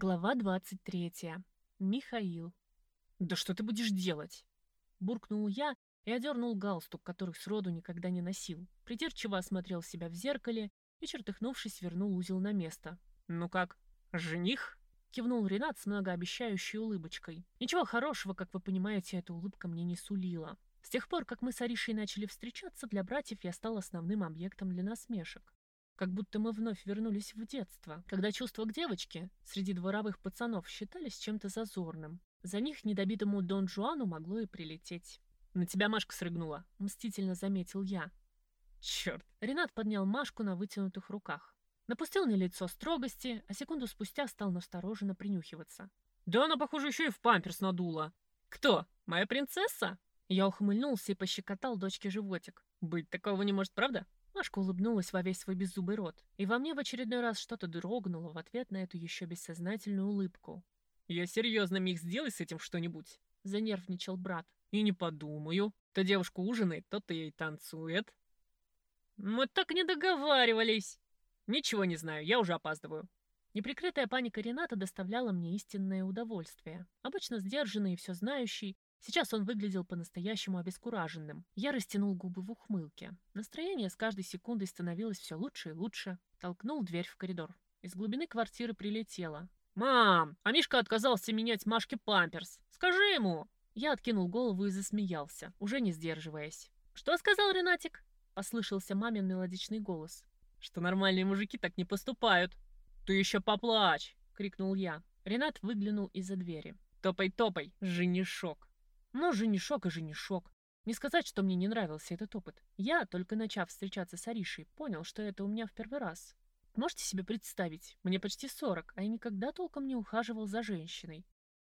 Глава 23. Михаил. «Да что ты будешь делать?» Буркнул я и одернул галстук, который сроду никогда не носил. Придирчиво осмотрел себя в зеркале и, чертыхнувшись, вернул узел на место. «Ну как, жених?» Кивнул Ренат с многообещающей улыбочкой. Ничего хорошего, как вы понимаете, эта улыбка мне не сулила. С тех пор, как мы с Аришей начали встречаться, для братьев я стал основным объектом для насмешек. Как будто мы вновь вернулись в детство, когда чувства к девочке среди дворовых пацанов считались чем-то зазорным. За них недобитому Дон Жуану могло и прилететь. «На тебя Машка срыгнула», — мстительно заметил я. Черт! Ренат поднял Машку на вытянутых руках. Напустил на лицо строгости, а секунду спустя стал настороженно принюхиваться. «Да она, похоже, еще и в памперс надула». «Кто? Моя принцесса?» Я ухмыльнулся и пощекотал дочке животик. «Быть такого не может, правда?» Машка улыбнулась во весь свой беззубый рот, и во мне в очередной раз что-то дрогнуло в ответ на эту еще бессознательную улыбку. «Я серьезно, Мих, сделай с этим что-нибудь!» — занервничал брат. «И не подумаю. То девушка ужинает, то-то ей танцует». «Мы так не договаривались!» «Ничего не знаю, я уже опаздываю». Неприкрытая паника Рената доставляла мне истинное удовольствие. Обычно сдержанный и все знающий, Сейчас он выглядел по-настоящему обескураженным. Я растянул губы в ухмылке. Настроение с каждой секундой становилось все лучше и лучше. Толкнул дверь в коридор. Из глубины квартиры прилетело. «Мам, а Мишка отказался менять Машке памперс. Скажи ему!» Я откинул голову и засмеялся, уже не сдерживаясь. «Что сказал Ренатик?» Послышался мамин мелодичный голос. «Что нормальные мужики так не поступают!» «Ты еще поплачь!» — крикнул я. Ренат выглянул из-за двери. «Топай, топай, женишок!» Но женишок и женишок. Не сказать, что мне не нравился этот опыт. Я, только начав встречаться с Аришей, понял, что это у меня в первый раз. Можете себе представить, мне почти 40, а я никогда толком не ухаживал за женщиной.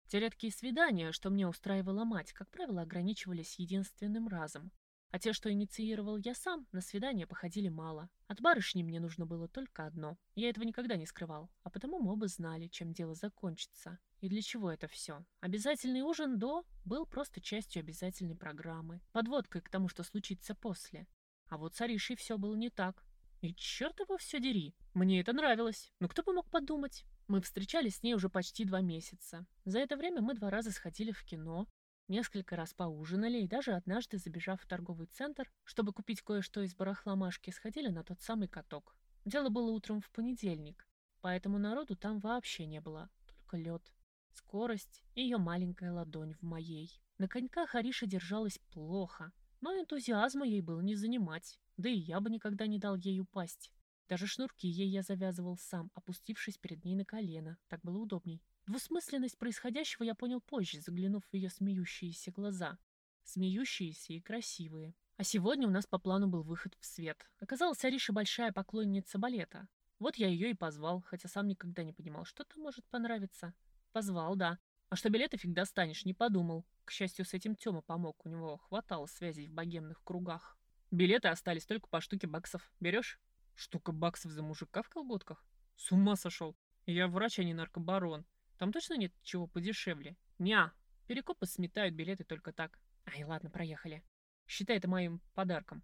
Те редкие свидания, что мне устраивала мать, как правило, ограничивались единственным разом. А те, что инициировал я сам, на свидания походили мало. От барышни мне нужно было только одно. Я этого никогда не скрывал, а потому мы оба знали, чем дело закончится. И для чего это все? Обязательный ужин до был просто частью обязательной программы, подводкой к тому, что случится после. А вот с Аришей все было не так. И черт его все дери. Мне это нравилось. Но кто бы мог подумать? Мы встречались с ней уже почти два месяца. За это время мы два раза сходили в кино, Несколько раз поужинали и даже однажды, забежав в торговый центр, чтобы купить кое-что из барахла Машки, сходили на тот самый каток. Дело было утром в понедельник, поэтому народу там вообще не было, только лед, скорость и ее маленькая ладонь в моей. На коньках Ариша держалась плохо, но энтузиазма ей было не занимать, да и я бы никогда не дал ей упасть. Даже шнурки ей я завязывал сам, опустившись перед ней на колено, так было удобней. Двусмысленность происходящего я понял позже, заглянув в ее смеющиеся глаза. Смеющиеся и красивые. А сегодня у нас по плану был выход в свет. Оказалось, Ариша большая поклонница балета. Вот я ее и позвал, хотя сам никогда не понимал, что то может понравиться. Позвал, да. А что билеты фиг достанешь, не подумал. К счастью, с этим Тёма помог, у него хватало связей в богемных кругах. Билеты остались только по штуке баксов. Берешь? Штука баксов за мужика в колготках? С ума сошел. Я врач, а не наркобарон. Там точно нет чего подешевле? Ня, перекопы сметают билеты только так. Ай, ладно, проехали. Считай это моим подарком.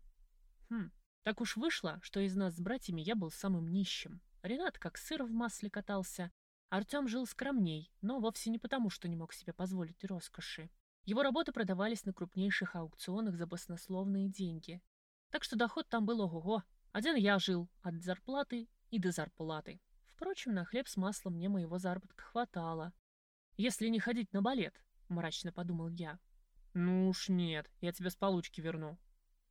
Хм, так уж вышло, что из нас с братьями я был самым нищим. Ренат как сыр в масле катался. Артем жил скромней, но вовсе не потому, что не мог себе позволить роскоши. Его работы продавались на крупнейших аукционах за баснословные деньги. Так что доход там был ого-го. Один я жил от зарплаты и до зарплаты. Впрочем, на хлеб с маслом мне моего заработка хватало. Если не ходить на балет, мрачно подумал я. Ну уж нет, я тебе с получки верну.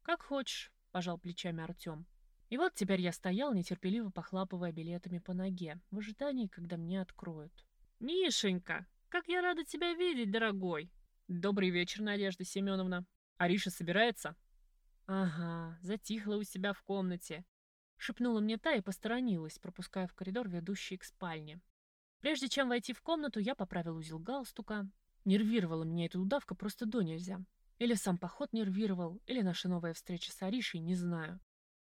Как хочешь, пожал плечами Артем. И вот теперь я стоял, нетерпеливо похлапывая билетами по ноге, в ожидании, когда мне откроют. «Мишенька, как я рада тебя видеть, дорогой!» «Добрый вечер, Надежда Семеновна. Ариша собирается?» «Ага, затихла у себя в комнате. Шепнула мне та и посторонилась, пропуская в коридор, ведущий к спальне. Прежде чем войти в комнату, я поправил узел галстука. Нервировала меня эта удавка просто до нельзя. Или сам поход нервировал, или наша новая встреча с Аришей, не знаю.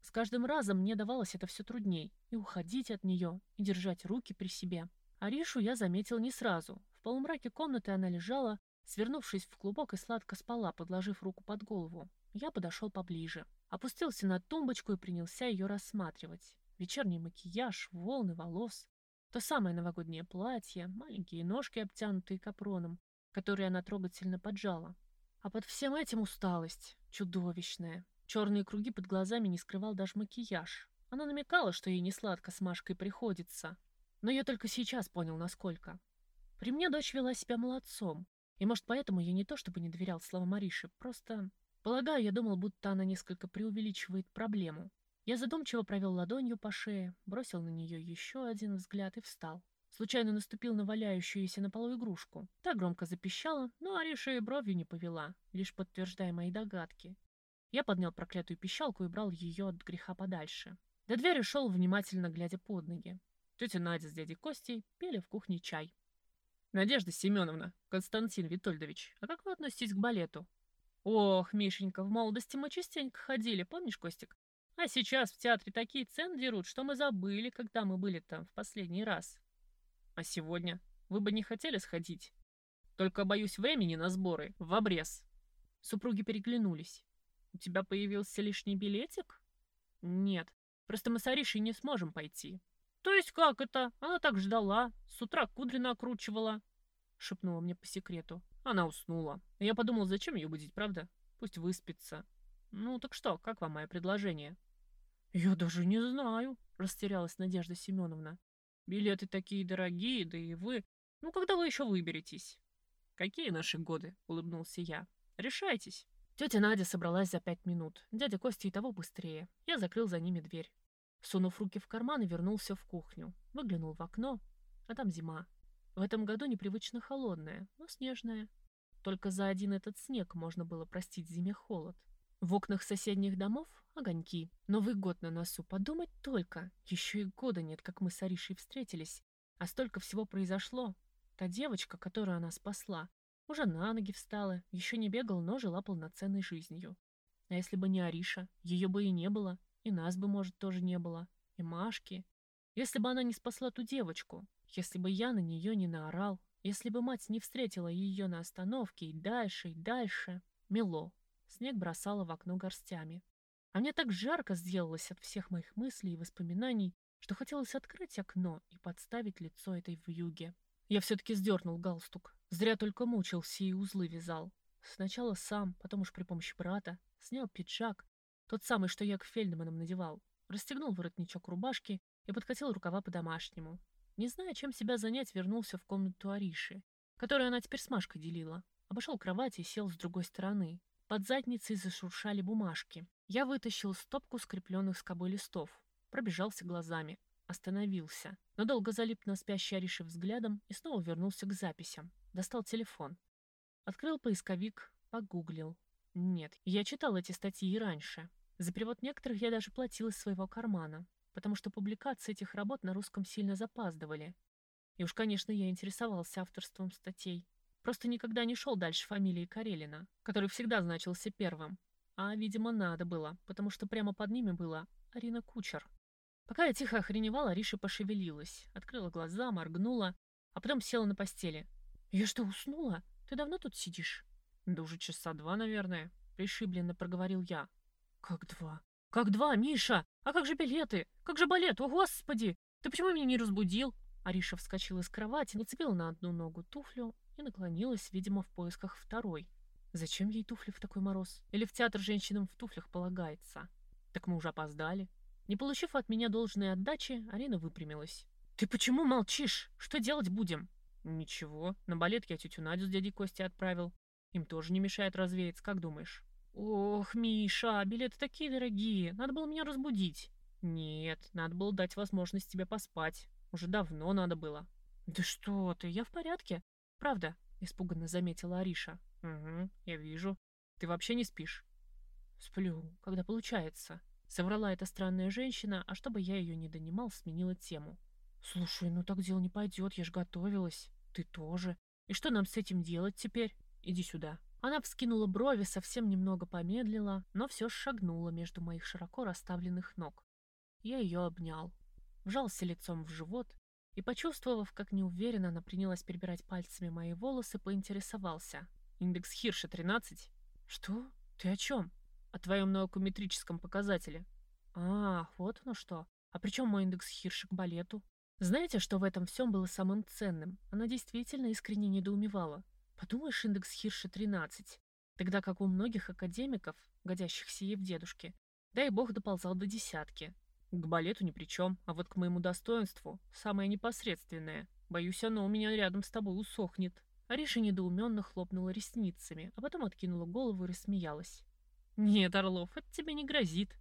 С каждым разом мне давалось это все трудней. И уходить от нее, и держать руки при себе. Аришу я заметил не сразу. В полумраке комнаты она лежала, свернувшись в клубок и сладко спала, подложив руку под голову. Я подошел поближе. Опустился на тумбочку и принялся ее рассматривать. Вечерний макияж, волны волос. То самое новогоднее платье, маленькие ножки, обтянутые капроном, которые она трогательно поджала. А под всем этим усталость, чудовищная. Черные круги под глазами не скрывал даже макияж. Она намекала, что ей не сладко с Машкой приходится. Но я только сейчас понял, насколько. При мне дочь вела себя молодцом. И, может, поэтому я не то чтобы не доверял словам Мариши, просто... Полагаю, я думал, будто она несколько преувеличивает проблему. Я задумчиво провел ладонью по шее, бросил на нее еще один взгляд и встал. Случайно наступил на валяющуюся на полу игрушку. Та громко запищала, но Ариша и бровью не повела, лишь подтверждая мои догадки. Я поднял проклятую пищалку и брал ее от греха подальше. До двери шел, внимательно глядя под ноги. Тетя Надя с дядей Костей пели в кухне чай. «Надежда Семеновна, Константин Витольдович, а как вы относитесь к балету?» «Ох, Мишенька, в молодости мы частенько ходили, помнишь, Костик? А сейчас в театре такие цены дерут, что мы забыли, когда мы были там в последний раз. А сегодня? Вы бы не хотели сходить? Только боюсь времени на сборы, в обрез. Супруги переглянулись. У тебя появился лишний билетик? Нет, просто мы с Аришей не сможем пойти. То есть как это? Она так ждала, с утра кудри накручивала. Шепнула мне по секрету. Она уснула. Я подумал, зачем ее будить, правда? Пусть выспится. «Ну так что, как вам мое предложение?» «Я даже не знаю», — растерялась Надежда Семеновна. «Билеты такие дорогие, да и вы... Ну, когда вы еще выберетесь?» «Какие наши годы?» — улыбнулся я. «Решайтесь». Тетя Надя собралась за пять минут, дядя Костя и того быстрее. Я закрыл за ними дверь. Сунув руки в карман и вернулся в кухню. Выглянул в окно, а там зима. В этом году непривычно холодная, но снежная. Только за один этот снег можно было простить зиме холод. В окнах соседних домов огоньки. Новый год на носу. Подумать только. Еще и года нет, как мы с Аришей встретились. А столько всего произошло. Та девочка, которую она спасла, уже на ноги встала, еще не бегал, но жила полноценной жизнью. А если бы не Ариша, ее бы и не было. И нас бы, может, тоже не было. И Машки. Если бы она не спасла ту девочку. Если бы я на нее не наорал. Если бы мать не встретила ее на остановке и дальше, и дальше. Мело. Снег бросало в окно горстями. А мне так жарко сделалось от всех моих мыслей и воспоминаний, что хотелось открыть окно и подставить лицо этой вьюге. Я все-таки сдернул галстук. Зря только мучился и узлы вязал. Сначала сам, потом уж при помощи брата, снял пиджак, тот самый, что я к Фельдманам надевал, расстегнул воротничок рубашки и подкатил рукава по-домашнему. Не зная, чем себя занять, вернулся в комнату Ариши, которую она теперь с Машкой делила. Обошел кровать и сел с другой стороны, под задницей зашуршали бумажки. Я вытащил стопку скрепленных скобой листов. Пробежался глазами. Остановился. Но долго залип на спящий Ариши взглядом и снова вернулся к записям. Достал телефон. Открыл поисковик, погуглил. Нет, я читал эти статьи и раньше. За перевод некоторых я даже платил из своего кармана, потому что публикации этих работ на русском сильно запаздывали. И уж, конечно, я интересовался авторством статей. Просто никогда не шел дальше фамилии Карелина, который всегда значился первым. А, видимо, надо было, потому что прямо под ними была Арина Кучер. Пока я тихо охреневала, Риша пошевелилась, открыла глаза, моргнула, а потом села на постели. «Я что, уснула? Ты давно тут сидишь?» «Да уже часа два, наверное», — пришибленно проговорил я. «Как два? Как два, Миша? А как же билеты? Как же балет? О, Господи! Ты почему меня не разбудил?» Ариша вскочила из кровати, нацепила на одну ногу туфлю и наклонилась, видимо, в поисках второй. Зачем ей туфли в такой мороз? Или в театр женщинам в туфлях полагается? Так мы уже опоздали. Не получив от меня должной отдачи, Арина выпрямилась. «Ты почему молчишь? Что делать будем?» «Ничего. На балет я тетю Надю с дядей Костей отправил. Им тоже не мешает развеяться, как думаешь?» «Ох, Миша, билеты такие дорогие. Надо было меня разбудить». «Нет, надо было дать возможность тебе поспать. Уже давно надо было». «Да что ты, я в порядке. «Правда?» — испуганно заметила Ариша. «Угу, я вижу. Ты вообще не спишь?» «Сплю, когда получается», — соврала эта странная женщина, а чтобы я ее не донимал, сменила тему. «Слушай, ну так дело не пойдет, я ж готовилась. Ты тоже. И что нам с этим делать теперь? Иди сюда». Она вскинула брови, совсем немного помедлила, но все шагнула между моих широко расставленных ног. Я ее обнял, вжался лицом в живот и, почувствовав, как неуверенно она принялась перебирать пальцами мои волосы, поинтересовался. «Индекс Хирша 13?» «Что? Ты о чем?» «О твоем наукометрическом показателе». «А, вот оно что. А при чем мой индекс Хирша к балету?» Знаете, что в этом всем было самым ценным? Она действительно искренне недоумевала. Подумаешь, индекс Хирша 13, тогда как у многих академиков, годящихся ей в дедушке, дай бог доползал до десятки. К балету ни при чем, а вот к моему достоинству самое непосредственное. Боюсь, оно у меня рядом с тобой усохнет. Ариша недоуменно хлопнула ресницами, а потом откинула голову и рассмеялась. «Нет, Орлов, это тебе не грозит.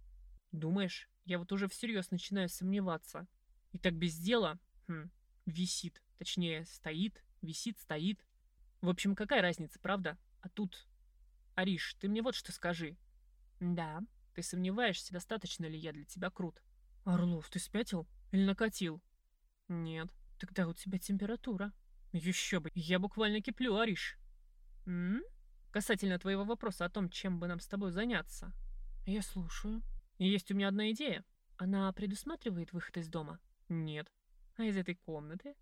Думаешь, я вот уже всерьез начинаю сомневаться. И так без дела, хм, висит. Точнее, стоит, висит, стоит. В общем, какая разница, правда? А тут... Ариш, ты мне вот что скажи. Да, ты сомневаешься, достаточно ли я для тебя крут. Орлов, ты спятил? Или накатил? Нет. Тогда у тебя температура. Еще бы, я буквально киплю, Ариш. М? Касательно твоего вопроса о том, чем бы нам с тобой заняться. Я слушаю. Есть у меня одна идея. Она предусматривает выход из дома? Нет. А из этой комнаты?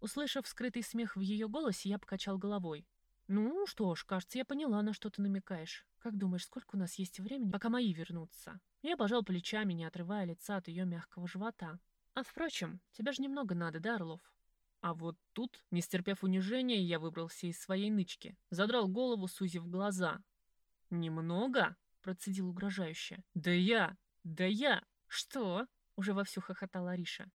Услышав скрытый смех в ее голосе, я покачал головой. «Ну что ж, кажется, я поняла, на что ты намекаешь. Как думаешь, сколько у нас есть времени, пока мои вернутся?» Я пожал плечами, не отрывая лица от ее мягкого живота. «А впрочем, тебе же немного надо, да, Орлов?» А вот тут, не стерпев унижения, я выбрался из своей нычки. Задрал голову, сузив глаза. «Немного?» — процедил угрожающе. «Да я! Да я! Что?» — уже вовсю хохотала Ариша.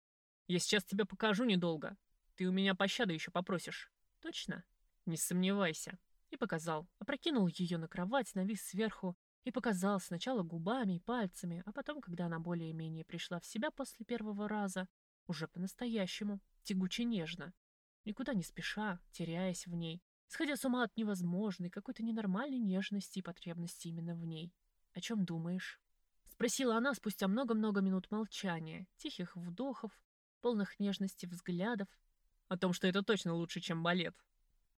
«Я сейчас тебе покажу недолго. Ты у меня пощады еще попросишь. Точно? Не сомневайся. И показал. Опрокинул ее на кровать, навис сверху и показал сначала губами и пальцами, а потом, когда она более-менее пришла в себя после первого раза, уже по-настоящему, тягуче нежно. Никуда не спеша, теряясь в ней, сходя с ума от невозможной, какой-то ненормальной нежности и потребности именно в ней. «О чем думаешь?» Спросила она спустя много-много минут молчания, тихих вдохов, полных нежности взглядов, о том, что это точно лучше, чем балет.